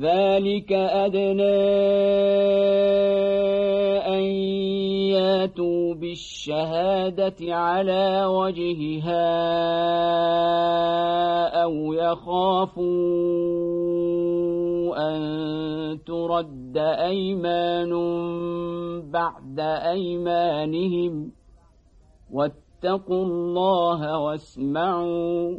ذلك أدنى أن ياتوا بالشهادة على وجهها أو يخافوا أن ترد أيمان بعد أيمانهم واتقوا الله واسمعوا